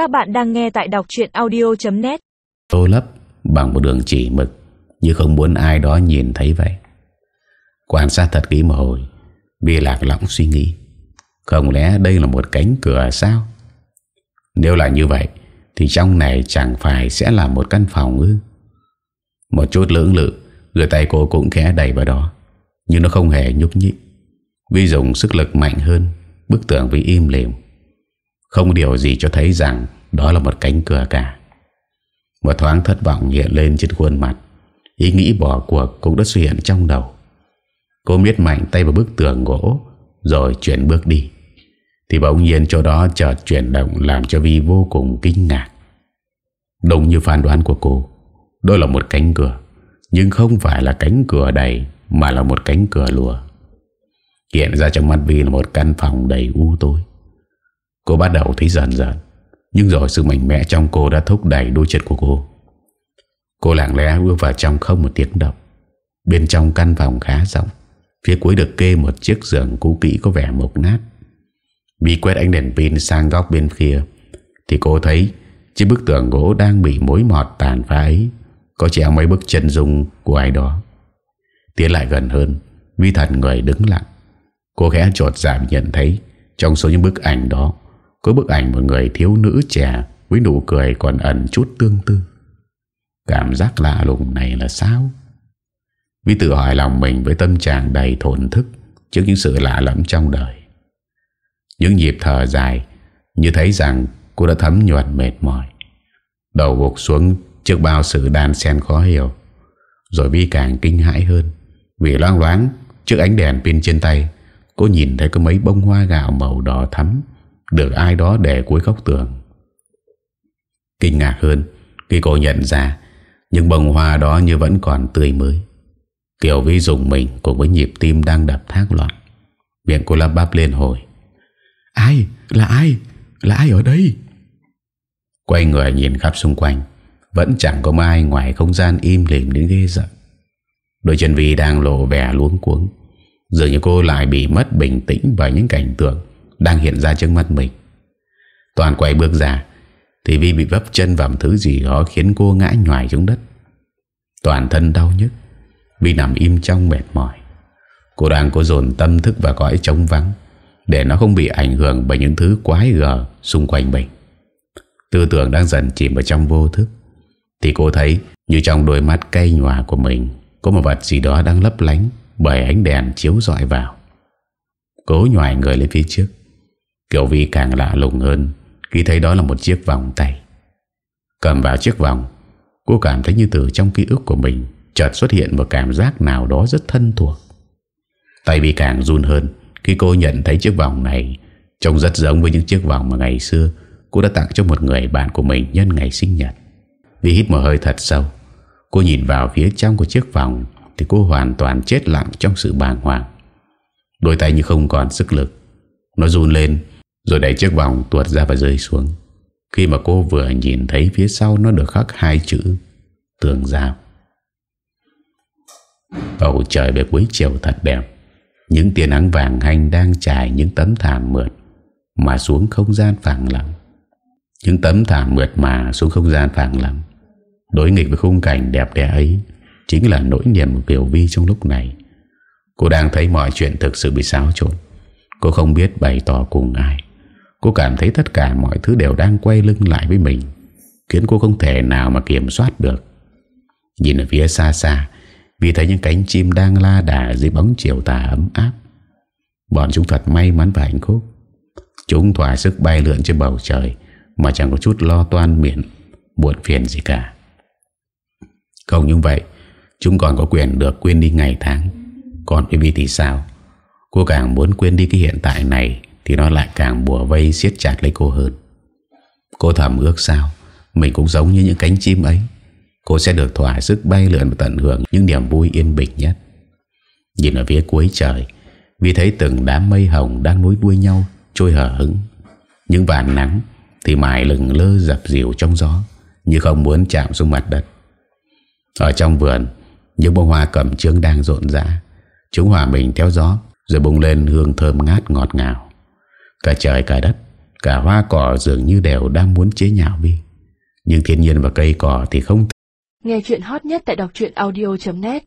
Các bạn đang nghe tại đọc chuyện audio.net Tô lấp bằng một đường chỉ mực, Như không muốn ai đó nhìn thấy vậy. Quan sát thật kỹ một hồi Vi lạc lõng suy nghĩ. Không lẽ đây là một cánh cửa sao? Nếu là như vậy, Thì trong này chẳng phải sẽ là một căn phòng ư? Một chút lưỡng lự, Người tay cô cũng khẽ đẩy vào đó, Nhưng nó không hề nhúc nhích. Vi dùng sức lực mạnh hơn, Bức tường vì im lìm. Không điều gì cho thấy rằng Đó là một cánh cửa cả. Một thoáng thất vọng hiện lên trên khuôn mặt. Ý nghĩ bỏ cuộc cũng đã xuất hiện trong đầu. Cô miết mạnh tay vào bức tường gỗ, Rồi chuyển bước đi. Thì bỗng nhiên chỗ đó chợt chuyển động Làm cho Vi vô cùng kinh ngạc. Đúng như phán đoán của cô, Đó là một cánh cửa. Nhưng không phải là cánh cửa đầy, Mà là một cánh cửa lùa. Hiện ra trong mắt Vi là một căn phòng đầy u tối. Cô bắt đầu thấy dần dần Nhưng rồi sự mạnh mẽ trong cô đã thúc đẩy đôi chân của cô. Cô lặng lẽ bước vào trong không một tiếng động. Bên trong căn phòng khá rộng. Phía cuối được kê một chiếc giường cũ kỹ có vẻ mộc nát. Vi quét ánh đèn pin sang góc bên kia, Thì cô thấy Chiếc bức tường gỗ đang bị mối mọt tàn phá ấy. Có treo mấy bức chân dung của ai đó. Tiến lại gần hơn, Vi thần người đứng lặng. Cô khẽ trột giảm dạ nhận thấy Trong số những bức ảnh đó có bức ảnh một người thiếu nữ trẻ Với nụ cười còn ẩn chút tương tư. Cảm giác lạ lùng này là sao? Vi tự hỏi lòng mình với tâm trạng đầy thổn thức Trước những sự lạ lẫm trong đời. Những nhịp thở dài Như thấy rằng cô đã thấm nhuận mệt mỏi. Đầu gục xuống trước bao sự đàn xen khó hiểu. Rồi Vi càng kinh hãi hơn Vì loang loáng trước ánh đèn pin trên tay, Cô nhìn thấy có mấy bông hoa gạo màu đỏ thắm được ai đó để cuối góc tường Kinh ngạc hơn Khi cô nhận ra Những bông hoa đó như vẫn còn tươi mới Kiều Vi dùng mình Cùng với nhịp tim đang đập thác loạn Miệng cô lắp bắp lên hồi Ai? Là ai? Là ai ở đây? Quay người nhìn khắp xung quanh Vẫn chẳng có ai ngoài không gian im lìm đến ghê giận Đôi chân Vi đang lộ vẻ luống cuống Dường như cô lại bị mất bình tĩnh Bởi những cảnh tượng đang hiện ra trước mắt mình. Toàn quay bước ra, Thì Vi bị vấp chân vào thứ gì đó Khiến cô ngã nhòi xuống đất. Toàn thân đau nhức, Vi nằm im trong mệt mỏi. Cô đang cố dồn tâm thức và cõi trống vắng, Để nó không bị ảnh hưởng Bởi những thứ quái gở xung quanh mình. Tư tưởng đang dần chìm vào trong vô thức, Thì cô thấy Như trong đôi mắt cay nhòa của mình, Có một vật gì đó đang lấp lánh Bởi ánh đèn chiếu dọi vào. Cố nhòi người lên phía trước. Kiểu Vi càng lạ lùng hơn Khi thấy đó là một chiếc vòng tay. Cầm vào chiếc vòng, Cô cảm thấy như từ trong ký ức của mình Chợt xuất hiện một cảm giác nào đó rất thân thuộc. Tay Vi càng run hơn Khi cô nhận thấy chiếc vòng này, Trông rất giống với những chiếc vòng mà ngày xưa Cô đã tặng cho một người bạn của mình Nhân ngày sinh nhật. Vi hít một hơi thật sâu, Cô nhìn vào phía trong của chiếc vòng Thì cô hoàn toàn chết lặng trong sự bàng hoàng. Đôi tay như không còn sức lực, Nó run lên rồi đẩy chiếc vòng tuột ra và rơi xuống. Khi mà cô vừa nhìn thấy phía sau Nó được khắc hai chữ, Tường giao. Bầu trời về cuối chiều thật đẹp. Những tia nắng vàng hành đang trải những tấm thảm mượt Mà xuống không gian phẳng lặng. Những tấm thảm mượt mà xuống không gian phẳng lặng. Đối nghịch với khung cảnh đẹp đẽ ấy Chính là nỗi niềm của Kiều Vi trong lúc này. Cô đang thấy mọi chuyện thực sự bị xáo trộn. Cô không biết bày tỏ cùng ai. Cô cảm thấy tất cả mọi thứ đều đang quay lưng lại với mình, Khiến cô không thể nào mà kiểm soát được. Nhìn ở phía xa xa, Vì thấy những cánh chim đang la đà dưới bóng chiều tà ấm áp. Bọn chúng thật may mắn và hạnh phúc. Chúng thỏa sức bay lượn trên bầu trời, Mà chẳng có chút lo toan miệng, Buồn phiền gì cả. Không như vậy, Chúng còn có quyền được quên đi ngày tháng. Còn với thì sao? Cô càng muốn quên đi cái hiện tại này thì nó lại càng bùa vây siết chặt lấy cô hơn. Cô thầm ước sao, Mình cũng giống như những cánh chim ấy. Cô sẽ được thỏa sức bay lượn và tận hưởng Những niềm vui yên bình nhất. Nhìn ở phía cuối trời, Vì thấy từng đám mây hồng đang nối đuôi nhau, Trôi hở hứng Những vàn nắng Thì mãi lừng lơ dập dìu trong gió, Như không muốn chạm xuống mặt đất. Ở trong vườn, Những bông hoa cẩm trướng đang rộn rã. Chúng hòa mình theo gió, Rồi bùng lên hương thơm ngát ngọt ngào. Cả trời cả đất, Cả hoa cỏ dường như đều đang muốn chế nhạo Vi Nhưng thiên nhiên và cây cỏ thì không Nghe chuyện hot nhất tại đọc audio.net